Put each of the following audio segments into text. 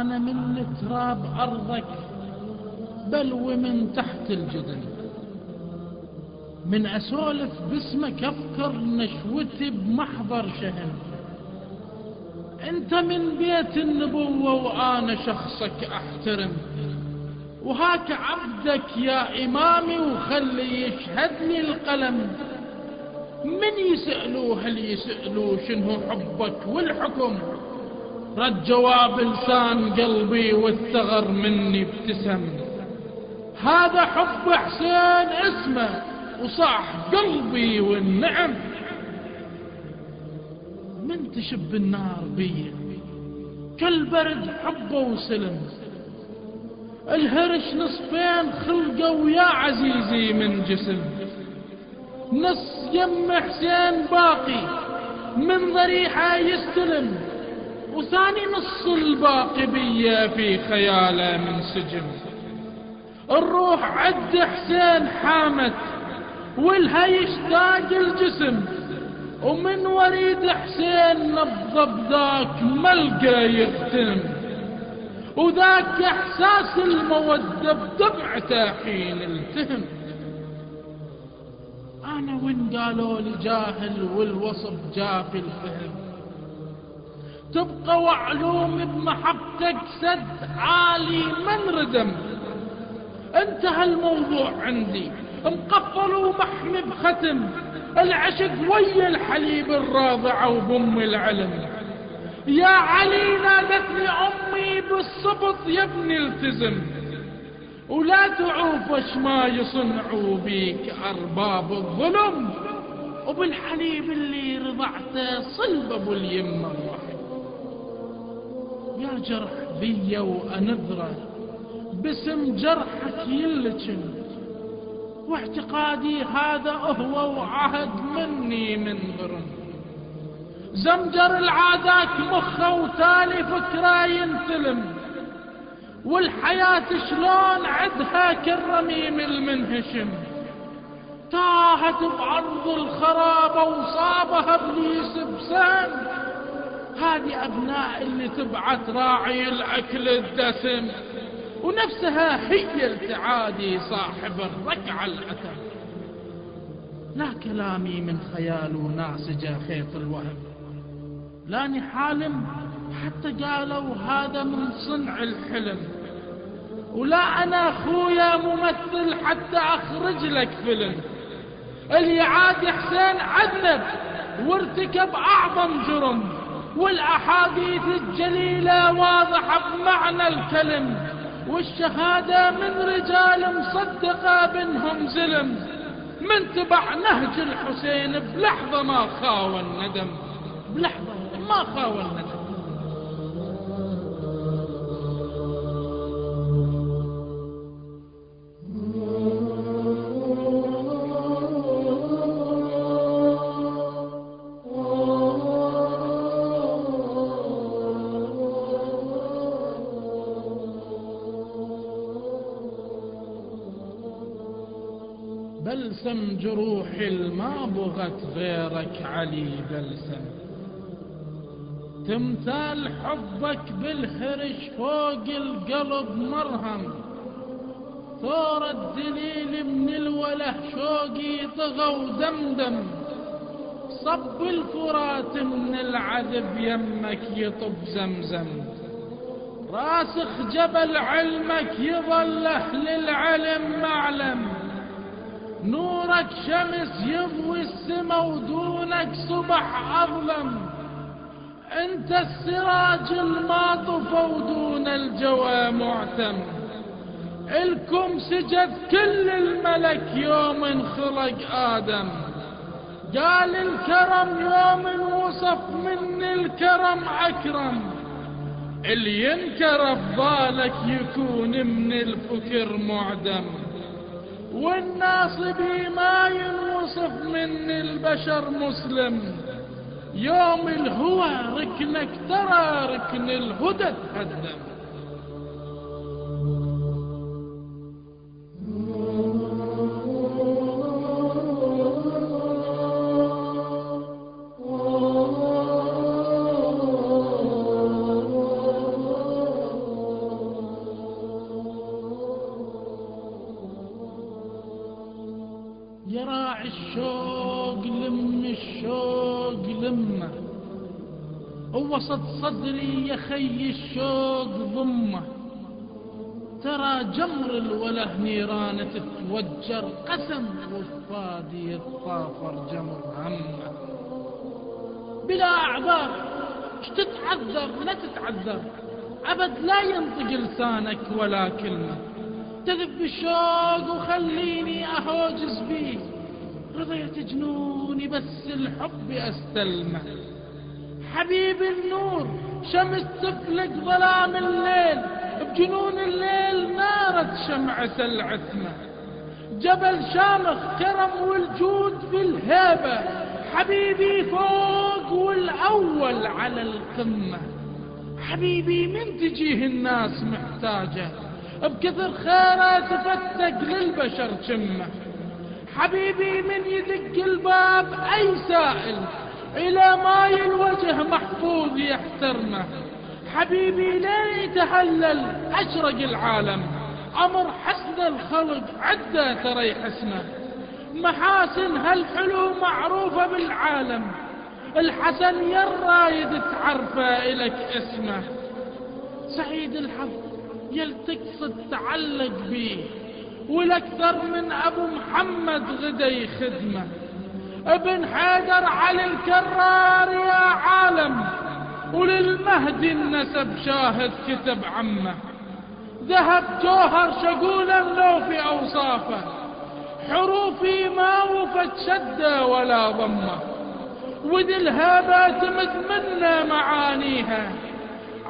أنا من تراب أرضك بل ومن تحت الجدل من أسولف باسمك أفكر نشوتي بمحضر شهن. أنت من بيت النبوة وأنا شخصك أحترم. وهاك عبدك يا إمامي وخلي يشهد لي القلم. من يسألوه هل يسألوه شنو حبك والحكم؟ رد جواب لسان قلبي والثغر مني ابتسم. هذا حب حسين اسمه وصاح قلبي والنعم. من تشب النار بي؟ كالبرد حبه وسلم. الهرش نصفين خلقه ويا عزيزي من جسم. نص يم حسين باقي من ضريحة يستلم وثاني نص الباقي بيا في خياله من سجن. الروح عد حسين حامت والها يشتاق الجسم. ومن وريد حسين نبض بذاك ملقى يختم وذاك إحساس المودة بدمعته حين التهم. أنا وين قالوا لي جاهل والوصف جاف الفهم؟ تبقى وعلوم بمحبتك سد عالي من ردم. انتهى الموضوع عندي. مقفل ومحمي بختم. العشق ويا الحليب الراضعة وبم العلم. يا علي نادتني أمي بالصبط يا ابني التزم. ولا تعوف اش ما يصنعوا بيك أرباب الظلم. وبالحليب اللي رضعته صلب أبو اليمة. الرحم يا جرح بيا وأنذره باسم جرحك يلجم واعتقادي هذا هو وعهد مني من غرم. زمجر العادات مخه وتالي فكره ينتلم. والحياة شلون عدها كالرميم المنهشم. تاهت بعرض الخرابة وصابها ابليس بسام هذه أبناء اللي تبعت راعي الأكل الدسم ونفسها هي التعادي صاحب الركعة الأثر لا كلامي من خيال وناسجة خيط الوهم. لاني حالم حتى قالوا هذا من صنع الحلم. ولا أنا أخويا ممثل حتى أخرج لك فيلم. اللي عاد حسين عذب وارتكب اعظم جرم. والأحاديث الجليلة واضحة بمعنى الكلم والشهادة من رجال مصدقة بنهم زلم من تبع نهج الحسين بلحظة ما خاوى الندم بلحظة ما خاوى الندم. بلسم جروحي الما بغت غيرك علي بلسم. تمثال حبك بالهرش فوق القلب مرهم. ثور الدليل من الوله شوقي طغى ودمدم صب الفرات من العذب يمك يطب زمزم. راسخ جبل علمك يظل أهل العلم معلم. نورك شمس يضوي السما ودونك صبح أظلم. أنت السراج الماطف ودون الجوى معتم. الكم سجد كل الملك يوم خلق آدم. قال الكرم يوم وصف من الكرم أكرم. اللي ينكر افضالك يكون من الفكر معدم. والناصبي ما ينوصف من البشر مسلم. يوم الهوى ركنك ترى ركن الهدى تهدم. يراعي الشوق لم الشوق لمه ووسط صدري يا خي الشوق ضمه ترى جمر الوله نيران تتوجر قسم وفادي الطافر جمر همه بلا أعذار تتعذر لا تتعذر. أبد لا ينطق لسانك ولا كلمة. تذب الشوق وخليني أهوجز بيه رضيت جنوني بس الحب أستلمه. حبيب النور شمس تفلق ظلام الليل. بجنون الليل نارت شمعة العتمة. جبل شامخ كرم والجود في الهيبة. حبيبي فوق والأول على القمة. حبيبي من تجيه الناس محتاجة؟ بكثر خيرة تفتق للبشر شمه حبيبي من يدق الباب أي سائل إلى ماي الوجه محفوظ يحترمه. حبيبي لين يتهلل أشرق العالم. أمر حسن الخلق عدة ترى يحسنه. محاسن هالحلو معروفة بالعالم. الحسن يرايد تعرفه إلك اسمه. سعيد الحظ. يلتقصد تعلق بيه والأكثر من أبو محمد غدا يخدمه. ابن حيدر علي الكرار يا عالم وللمهدي النسب شاهد كتب عمه. ذهب جوهر شقولا لو في أوصافه حروفي ما وفت شدة ولا ضمة. ودي الهبة تمد منا معانيها.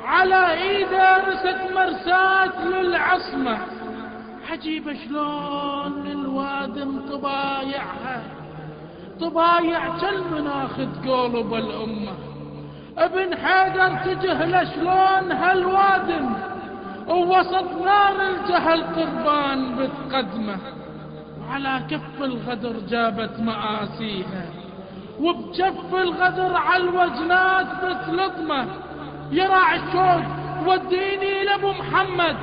على ايده رست مرساة للعصمة. عجيب شلون الوادم طبايعها طبايع كالمناخ تقولب الأمة ابن حيدر تجهل شلون هالوادم. ووسط نار الجهل قربان بتقدمه. وعلى كف الغدر جابت مآسيها. وبجف الغدر على الوجنات بتلطمه. يراعي الشوق وديني لأبو محمد.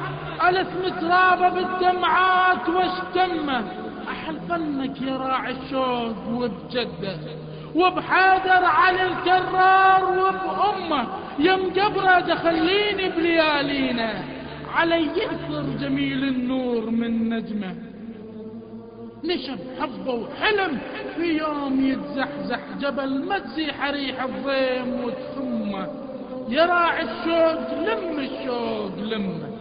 ألف مترابة بالدمعات واشتمه أحلفنك يا راعي الشوق وبجدة. وبحيدر على الكرار وبأمة. يم قبره دخليني بليالينا. علي يأثر جميل النور من نجمة. نشب حبه وحلم في يوم يتزحزح جبل ما تزيح ريح الضيم وتخمه يراعي الشوق لم الشوق لمه